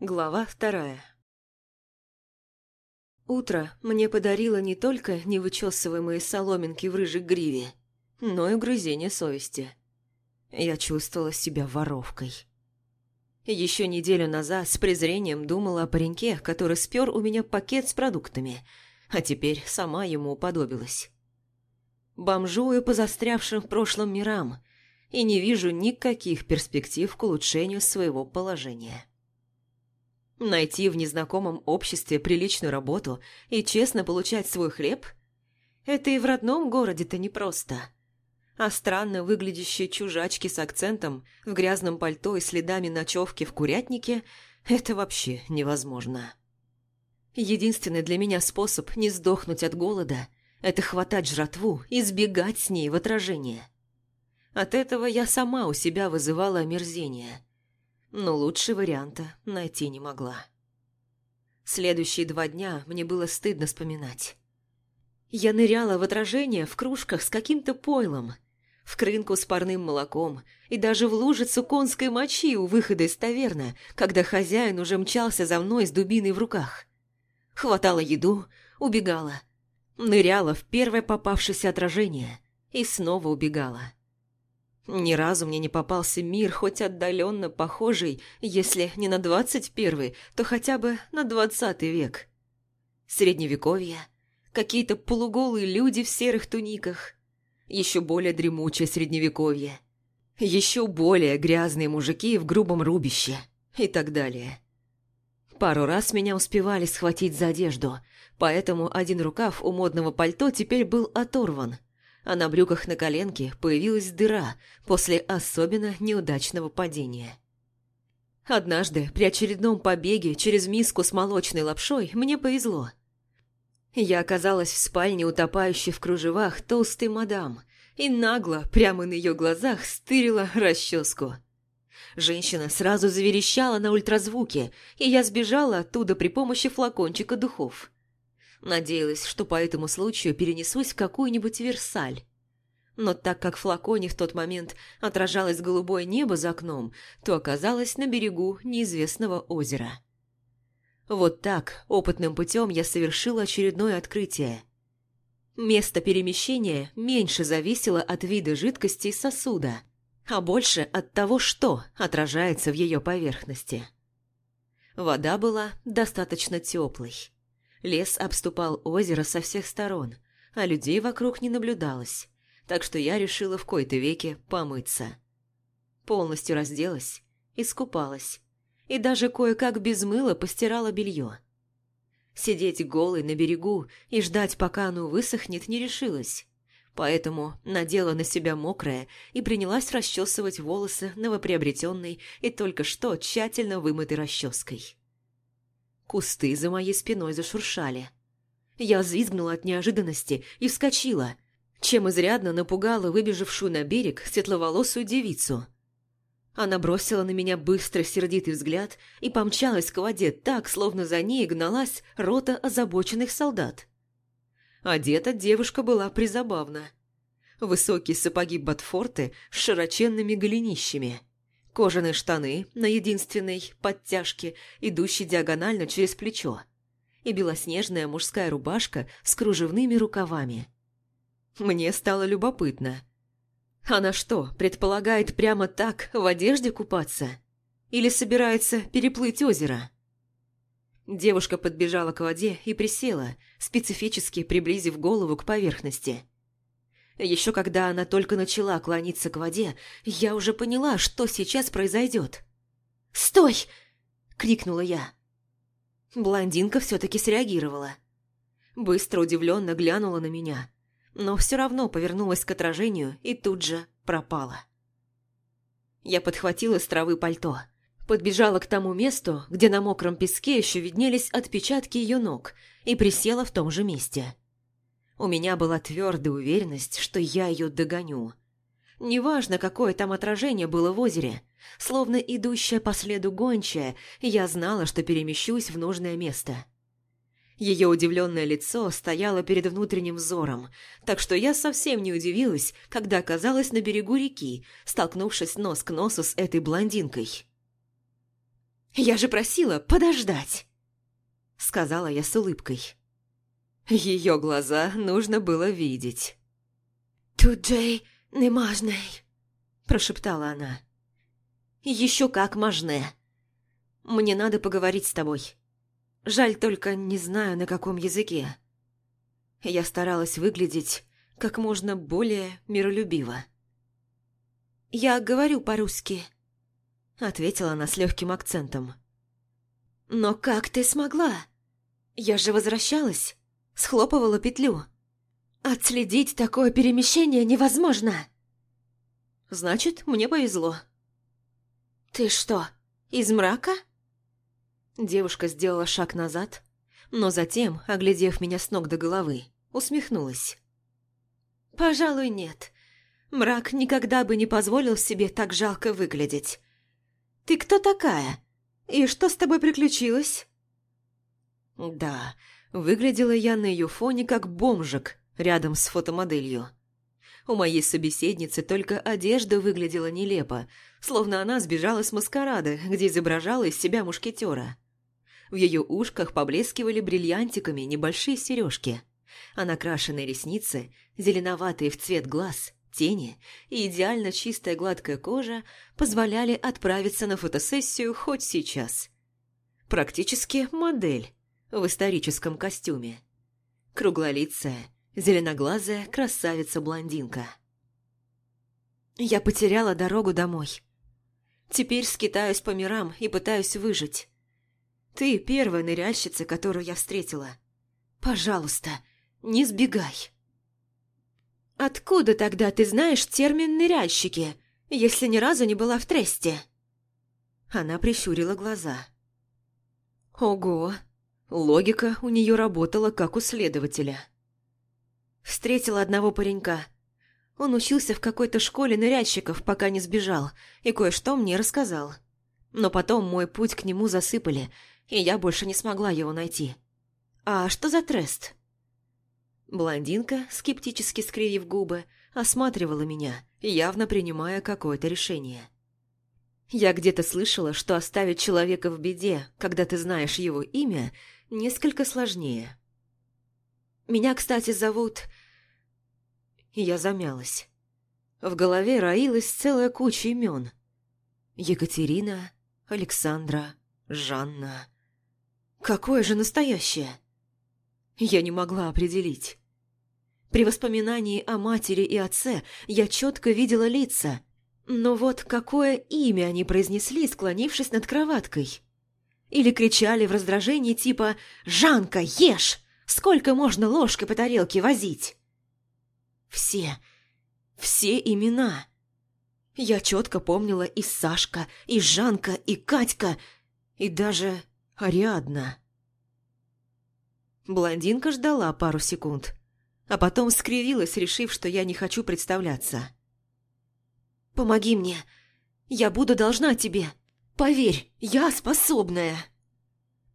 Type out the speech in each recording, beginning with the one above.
Глава вторая. Утро мне подарило не только невычесываемые соломинки в рыжей гриве, но и угрызение совести. Я чувствовала себя воровкой. Еще неделю назад с презрением думала о пареньке, который спер у меня пакет с продуктами, а теперь сама ему уподобилась. Бомжую по застрявшим в прошлом мирам и не вижу никаких перспектив к улучшению своего положения. Найти в незнакомом обществе приличную работу и честно получать свой хлеб – это и в родном городе-то непросто. А странно выглядящие чужачки с акцентом, в грязном пальто и следами ночевки в курятнике – это вообще невозможно. Единственный для меня способ не сдохнуть от голода – это хватать жратву и сбегать с ней в отражение. От этого я сама у себя вызывала омерзение – но лучше варианта найти не могла. Следующие два дня мне было стыдно вспоминать. Я ныряла в отражение в кружках с каким-то пойлом, в крынку с парным молоком и даже в лужицу конской мочи у выхода из таверны, когда хозяин уже мчался за мной с дубиной в руках. Хватала еду, убегала. Ныряла в первое попавшееся отражение и снова убегала. Ни разу мне не попался мир, хоть отдаленно похожий, если не на 21 то хотя бы на 20 век. Средневековье, какие-то полуголые люди в серых туниках, еще более дремучее средневековье, еще более грязные мужики в грубом рубище и так далее. Пару раз меня успевали схватить за одежду, поэтому один рукав у модного пальто теперь был оторван – а на брюках на коленке появилась дыра после особенно неудачного падения. Однажды при очередном побеге через миску с молочной лапшой мне повезло. Я оказалась в спальне утопающей в кружевах толстой мадам и нагло, прямо на ее глазах, стырила расческу. Женщина сразу заверещала на ультразвуке, и я сбежала оттуда при помощи флакончика духов. Надеялась, что по этому случаю перенесусь в какую-нибудь Версаль. Но так как в флаконе в тот момент отражалось голубое небо за окном, то оказалась на берегу неизвестного озера. Вот так, опытным путем, я совершила очередное открытие. Место перемещения меньше зависело от вида жидкости сосуда, а больше от того, что отражается в ее поверхности. Вода была достаточно теплой. Лес обступал озеро со всех сторон, а людей вокруг не наблюдалось, так что я решила в кои-то веке помыться. Полностью разделась, искупалась и даже кое-как без мыла постирала белье. Сидеть голой на берегу и ждать, пока оно высохнет, не решилась, поэтому надела на себя мокрое и принялась расчесывать волосы новоприобретенной и только что тщательно вымытой расческой кусты за моей спиной зашуршали. Я взвизгнула от неожиданности и вскочила, чем изрядно напугала выбежавшую на берег светловолосую девицу. Она бросила на меня быстро сердитый взгляд и помчалась к воде так, словно за ней гналась рота озабоченных солдат. Одета девушка была призабавна. Высокие сапоги Батфорты с широченными голенищами – кожаные штаны на единственной подтяжке, идущей диагонально через плечо, и белоснежная мужская рубашка с кружевными рукавами. Мне стало любопытно. Она что, предполагает прямо так в одежде купаться? Или собирается переплыть озеро? Девушка подбежала к воде и присела, специфически приблизив голову к поверхности – еще когда она только начала клониться к воде, я уже поняла, что сейчас произойдет. «Стой!» – крикнула я. Блондинка все-таки среагировала. Быстро удивленно глянула на меня, но все равно повернулась к отражению и тут же пропала. Я подхватила с травы пальто, подбежала к тому месту, где на мокром песке еще виднелись отпечатки ее ног, и присела в том же месте. У меня была твердая уверенность, что я ее догоню. Неважно, какое там отражение было в озере, словно идущая по следу гончая, я знала, что перемещусь в нужное место. Ее удивленное лицо стояло перед внутренним взором, так что я совсем не удивилась, когда оказалась на берегу реки, столкнувшись нос к носу с этой блондинкой. «Я же просила подождать!» — сказала я с улыбкой. Ее глаза нужно было видеть. «Тут Джей не мажный», – прошептала она. «Еще как мажная. Мне надо поговорить с тобой. Жаль только, не знаю, на каком языке». Я старалась выглядеть как можно более миролюбиво. «Я говорю по-русски», – ответила она с легким акцентом. «Но как ты смогла? Я же возвращалась схлопывала петлю. «Отследить такое перемещение невозможно!» «Значит, мне повезло». «Ты что, из мрака?» Девушка сделала шаг назад, но затем, оглядев меня с ног до головы, усмехнулась. «Пожалуй, нет. Мрак никогда бы не позволил себе так жалко выглядеть. Ты кто такая? И что с тобой приключилось?» «Да, Выглядела я на ее фоне как бомжик рядом с фотомоделью. У моей собеседницы только одежда выглядела нелепо, словно она сбежала с маскарада, где изображала из себя мушкетера. В ее ушках поблескивали бриллиантиками небольшие сережки, а накрашенные ресницы, зеленоватые в цвет глаз, тени и идеально чистая гладкая кожа позволяли отправиться на фотосессию хоть сейчас. Практически модель в историческом костюме. Круглолицая, зеленоглазая красавица-блондинка. Я потеряла дорогу домой. Теперь скитаюсь по мирам и пытаюсь выжить. Ты первая ныряльщица, которую я встретила. Пожалуйста, не сбегай. Откуда тогда ты знаешь термин «ныряльщики», если ни разу не была в тресте? Она прищурила глаза. Ого, Логика у нее работала как у следователя. Встретила одного паренька. Он учился в какой-то школе нырядщиков, пока не сбежал, и кое-что мне рассказал. Но потом мой путь к нему засыпали, и я больше не смогла его найти. «А что за трест?» Блондинка, скептически скривив губы, осматривала меня, явно принимая какое-то решение. Я где-то слышала, что оставить человека в беде, когда ты знаешь его имя – несколько сложнее. Меня, кстати, зовут... Я замялась. В голове роилась целая куча имен. Екатерина, Александра, Жанна. Какое же настоящее? Я не могла определить. При воспоминании о матери и отце я четко видела лица, но вот какое имя они произнесли, склонившись над кроваткой. Или кричали в раздражении типа «Жанка, ешь! Сколько можно ложкой по тарелке возить?» Все, все имена. Я четко помнила и Сашка, и Жанка, и Катька, и даже Ариадна. Блондинка ждала пару секунд, а потом скривилась, решив, что я не хочу представляться. «Помоги мне. Я буду должна тебе. Поверь, я способная!»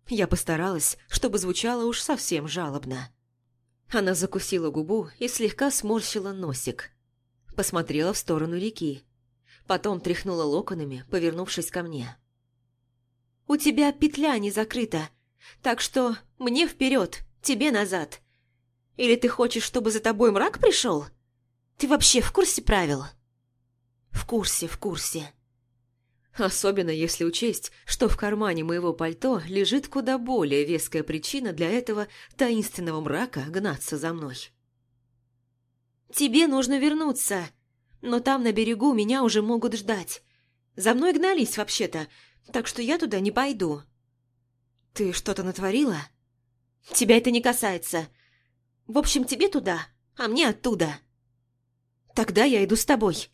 Я постаралась, чтобы звучало уж совсем жалобно. Она закусила губу и слегка сморщила носик. Посмотрела в сторону реки. Потом тряхнула локонами, повернувшись ко мне. «У тебя петля не закрыта, так что мне вперед, тебе назад. Или ты хочешь, чтобы за тобой мрак пришел? Ты вообще в курсе правил?» «В курсе, в курсе», Особенно если учесть, что в кармане моего пальто лежит куда более веская причина для этого таинственного мрака гнаться за мной. «Тебе нужно вернуться, но там на берегу меня уже могут ждать. За мной гнались вообще-то, так что я туда не пойду». «Ты что-то натворила?» «Тебя это не касается. В общем, тебе туда, а мне оттуда». «Тогда я иду с тобой.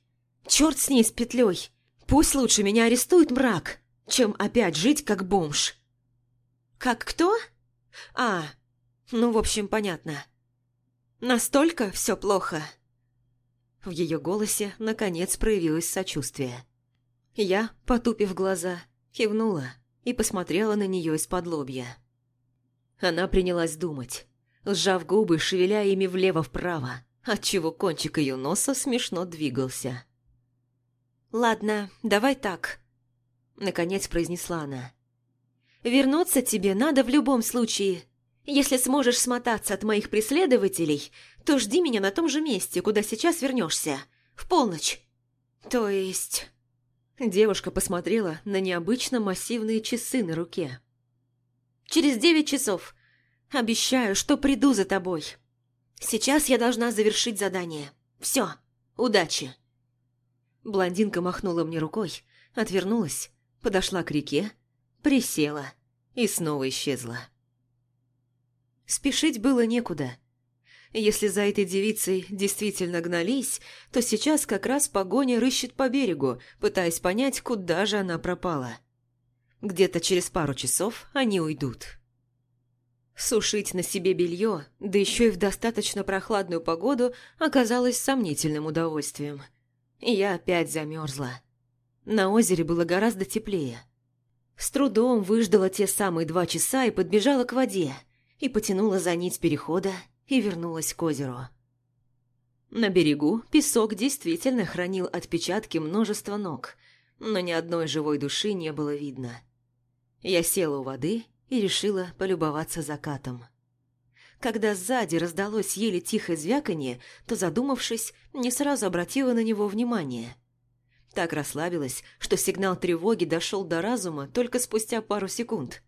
Черт с ней, с петлей!» Пусть лучше меня арестует мрак, чем опять жить как бомж. Как кто? А, ну, в общем, понятно. Настолько все плохо. В ее голосе, наконец, проявилось сочувствие. Я, потупив глаза, кивнула и посмотрела на нее из-под лобья. Она принялась думать, сжав губы, шевеля ими влево-вправо, отчего кончик ее носа смешно двигался. «Ладно, давай так», — наконец произнесла она. «Вернуться тебе надо в любом случае. Если сможешь смотаться от моих преследователей, то жди меня на том же месте, куда сейчас вернешься. В полночь». «То есть...» Девушка посмотрела на необычно массивные часы на руке. «Через девять часов. Обещаю, что приду за тобой. Сейчас я должна завершить задание. Все, удачи!» Блондинка махнула мне рукой, отвернулась, подошла к реке, присела и снова исчезла. Спешить было некуда. Если за этой девицей действительно гнались, то сейчас как раз погоня рыщет по берегу, пытаясь понять, куда же она пропала. Где-то через пару часов они уйдут. Сушить на себе белье, да еще и в достаточно прохладную погоду, оказалось сомнительным удовольствием – и я опять замерзла. На озере было гораздо теплее. С трудом выждала те самые два часа и подбежала к воде, и потянула за нить перехода и вернулась к озеру. На берегу песок действительно хранил отпечатки множества ног, но ни одной живой души не было видно. Я села у воды и решила полюбоваться закатом. Когда сзади раздалось еле тихое звяканье, то, задумавшись, не сразу обратила на него внимание. Так расслабилась, что сигнал тревоги дошел до разума только спустя пару секунд.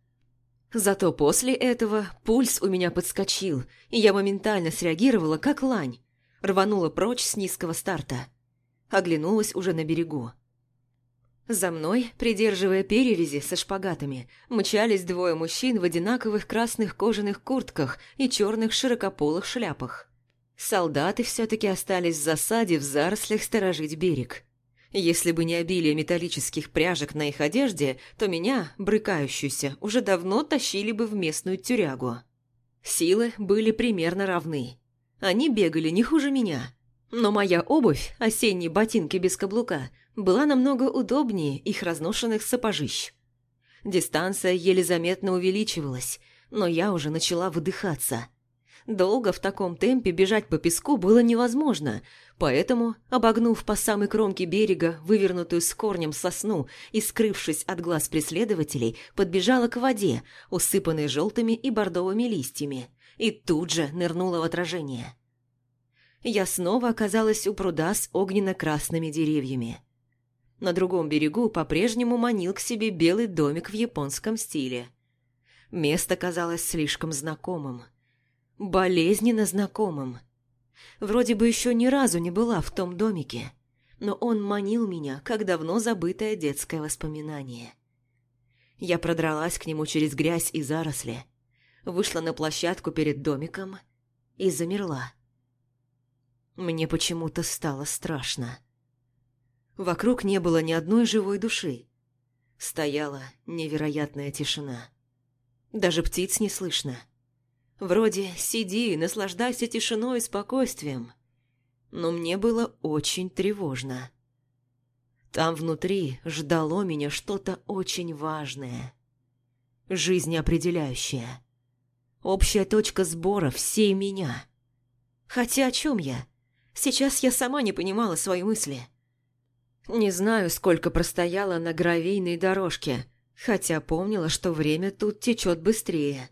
Зато после этого пульс у меня подскочил, и я моментально среагировала, как лань. Рванула прочь с низкого старта. Оглянулась уже на берегу. За мной, придерживая перевязи со шпагатами, мчались двое мужчин в одинаковых красных кожаных куртках и черных широкополых шляпах. Солдаты все-таки остались в засаде в зарослях сторожить берег. Если бы не обилие металлических пряжек на их одежде, то меня, брыкающуюся, уже давно тащили бы в местную тюрягу. Силы были примерно равны. Они бегали не хуже меня. Но моя обувь, осенние ботинки без каблука – была намного удобнее их разношенных сапожищ. Дистанция еле заметно увеличивалась, но я уже начала выдыхаться. Долго в таком темпе бежать по песку было невозможно, поэтому, обогнув по самой кромке берега вывернутую с корнем сосну и скрывшись от глаз преследователей, подбежала к воде, усыпанной желтыми и бордовыми листьями, и тут же нырнула в отражение. Я снова оказалась у пруда с огненно-красными деревьями на другом берегу по-прежнему манил к себе белый домик в японском стиле. Место казалось слишком знакомым. Болезненно знакомым. Вроде бы еще ни разу не была в том домике, но он манил меня, как давно забытое детское воспоминание. Я продралась к нему через грязь и заросли, вышла на площадку перед домиком и замерла. Мне почему-то стало страшно. Вокруг не было ни одной живой души. Стояла невероятная тишина. Даже птиц не слышно. Вроде сиди, наслаждайся тишиной и спокойствием. Но мне было очень тревожно. Там внутри ждало меня что-то очень важное. Жизнеопределяющее. Общая точка сбора всей меня. Хотя о чем я? Сейчас я сама не понимала свои мысли. Не знаю, сколько простояла на гравийной дорожке, хотя помнила, что время тут течет быстрее.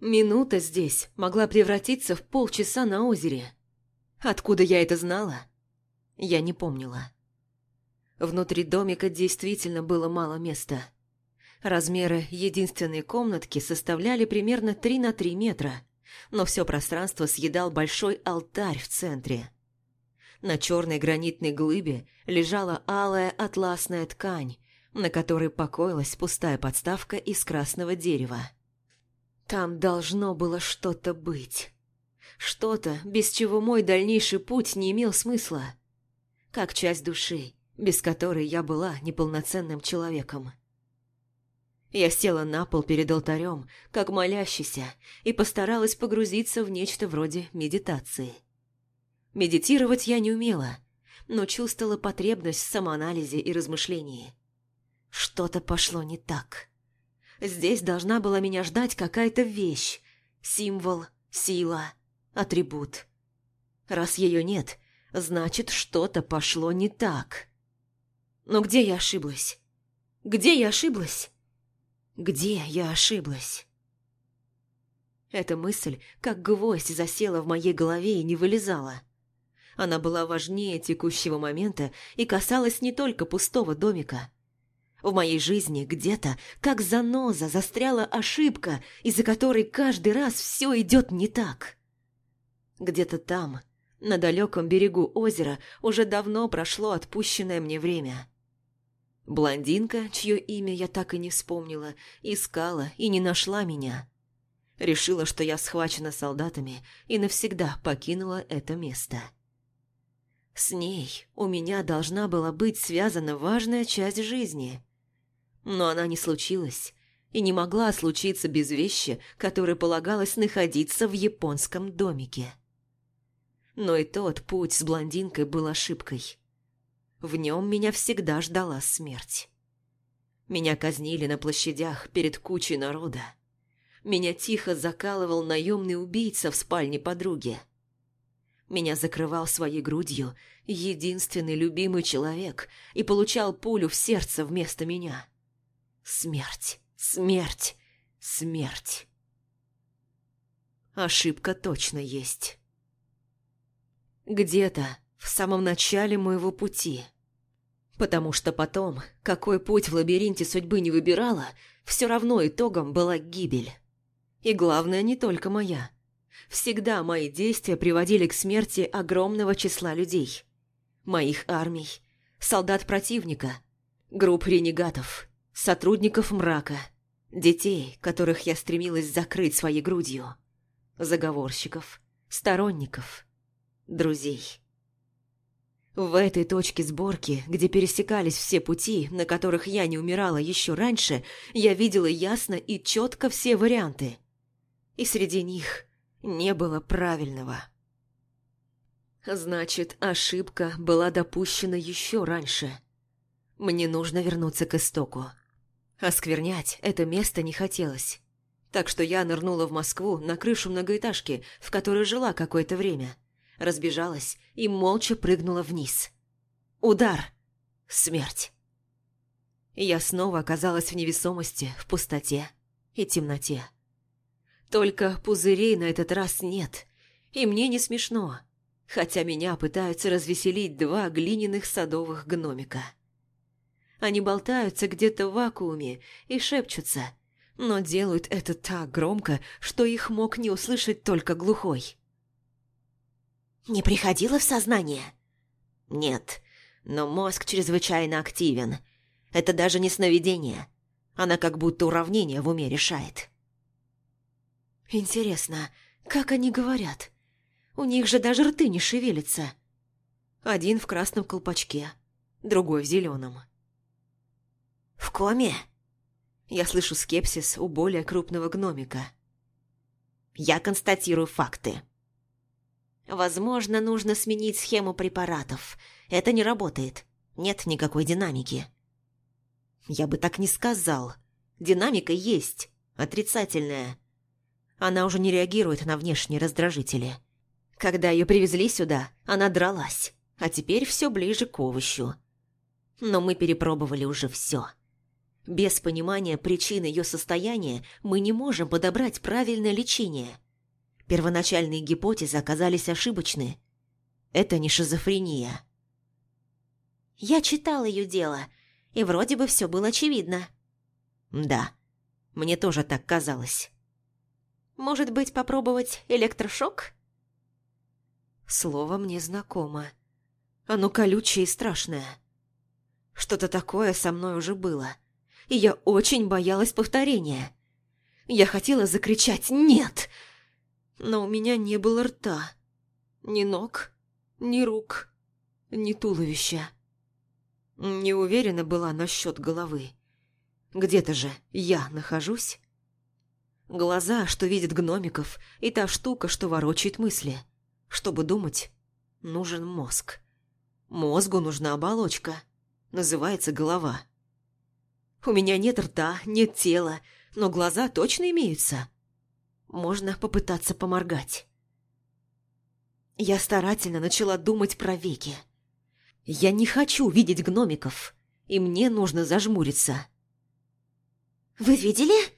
Минута здесь могла превратиться в полчаса на озере. Откуда я это знала? Я не помнила. Внутри домика действительно было мало места. Размеры единственной комнатки составляли примерно 3 на 3 метра, но все пространство съедал большой алтарь в центре – на черной гранитной глыбе лежала алая атласная ткань, на которой покоилась пустая подставка из красного дерева. Там должно было что-то быть. Что-то, без чего мой дальнейший путь не имел смысла. Как часть души, без которой я была неполноценным человеком. Я села на пол перед алтарем, как молящийся, и постаралась погрузиться в нечто вроде медитации. Медитировать я не умела, но чувствовала потребность в самоанализе и размышлении. Что-то пошло не так. Здесь должна была меня ждать какая-то вещь, символ, сила, атрибут. Раз ее нет, значит, что-то пошло не так. Но где я ошиблась? Где я ошиблась? Где я ошиблась? Эта мысль, как гвоздь, засела в моей голове и не вылезала. Она была важнее текущего момента и касалась не только пустого домика. В моей жизни где-то, как заноза, застряла ошибка, из-за которой каждый раз все идет не так. Где-то там, на далеком берегу озера, уже давно прошло отпущенное мне время. Блондинка, чье имя я так и не вспомнила, искала и не нашла меня. Решила, что я схвачена солдатами и навсегда покинула это место. С ней у меня должна была быть связана важная часть жизни. Но она не случилась и не могла случиться без вещи, которая полагалась находиться в японском домике. Но и тот путь с блондинкой был ошибкой. В нем меня всегда ждала смерть. Меня казнили на площадях перед кучей народа. Меня тихо закалывал наемный убийца в спальне подруги. Меня закрывал своей грудью единственный любимый человек и получал пулю в сердце вместо меня. Смерть, смерть, смерть. Ошибка точно есть. Где-то в самом начале моего пути. Потому что потом, какой путь в лабиринте судьбы не выбирала, все равно итогом была гибель. И главное, не только моя – Всегда мои действия приводили к смерти огромного числа людей. Моих армий, солдат противника, групп ренегатов, сотрудников мрака, детей, которых я стремилась закрыть своей грудью, заговорщиков, сторонников, друзей. В этой точке сборки, где пересекались все пути, на которых я не умирала еще раньше, я видела ясно и четко все варианты. И среди них – не было правильного. Значит, ошибка была допущена еще раньше. Мне нужно вернуться к истоку. Осквернять это место не хотелось. Так что я нырнула в Москву на крышу многоэтажки, в которой жила какое-то время. Разбежалась и молча прыгнула вниз. Удар. Смерть. Я снова оказалась в невесомости, в пустоте и темноте. Только пузырей на этот раз нет. И мне не смешно. Хотя меня пытаются развеселить два глиняных садовых гномика. Они болтаются где-то в вакууме и шепчутся, но делают это так громко, что их мог не услышать только глухой. «Не приходило в сознание?» «Нет, но мозг чрезвычайно активен. Это даже не сновидение. Она как будто уравнение в уме решает». Интересно, как они говорят? У них же даже рты не шевелятся. Один в красном колпачке, другой в зеленом. «В коме?» Я слышу скепсис у более крупного гномика. «Я констатирую факты», Возможно, нужно сменить схему препаратов. Это не работает. Нет никакой динамики. Я бы так не сказал. Динамика есть. Отрицательная. Она уже не реагирует на внешние раздражители. Когда ее привезли сюда, она дралась, а теперь все ближе к овощу. Но мы перепробовали уже все. Без понимания причины ее состояния мы не можем подобрать правильное лечение. Первоначальные гипотезы оказались ошибочны. Это не шизофрения. Я читал ее дело, и вроде бы все было очевидно. Да, мне тоже так казалось. Может быть, попробовать электрошок?» Слово мне знакомо. Оно колючее и страшное. Что-то такое со мной уже было, и я очень боялась повторения. Я хотела закричать «нет!», но у меня не было рта, ни ног, ни рук, ни туловища. Не уверена была насчет головы. Где-то же я нахожусь. Глаза, что видят гномиков, и та штука, что ворочает мысли. Чтобы думать, нужен мозг. Мозгу нужна оболочка. Называется голова. У меня нет рта, нет тела, но глаза точно имеются. Можно попытаться поморгать. Я старательно начала думать про веки. Я не хочу видеть гномиков, и мне нужно зажмуриться. «Вы видели?»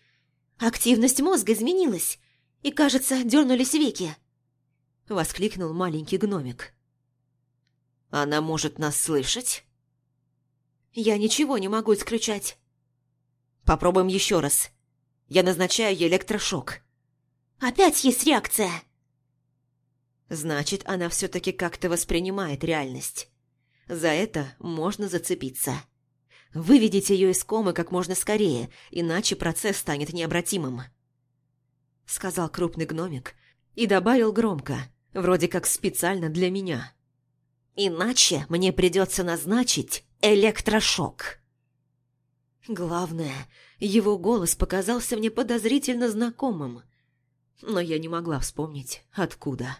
Активность мозга изменилась, и, кажется, дернулись веки. Воскликнул маленький гномик. Она может нас слышать? Я ничего не могу исключать. Попробуем еще раз. Я назначаю ей электрошок. Опять есть реакция. Значит, она все-таки как-то воспринимает реальность. За это можно зацепиться. Выведите ее из комы как можно скорее, иначе процесс станет необратимым», — сказал крупный гномик и добавил громко, вроде как специально для меня. «Иначе мне придется назначить электрошок». Главное, его голос показался мне подозрительно знакомым, но я не могла вспомнить, откуда.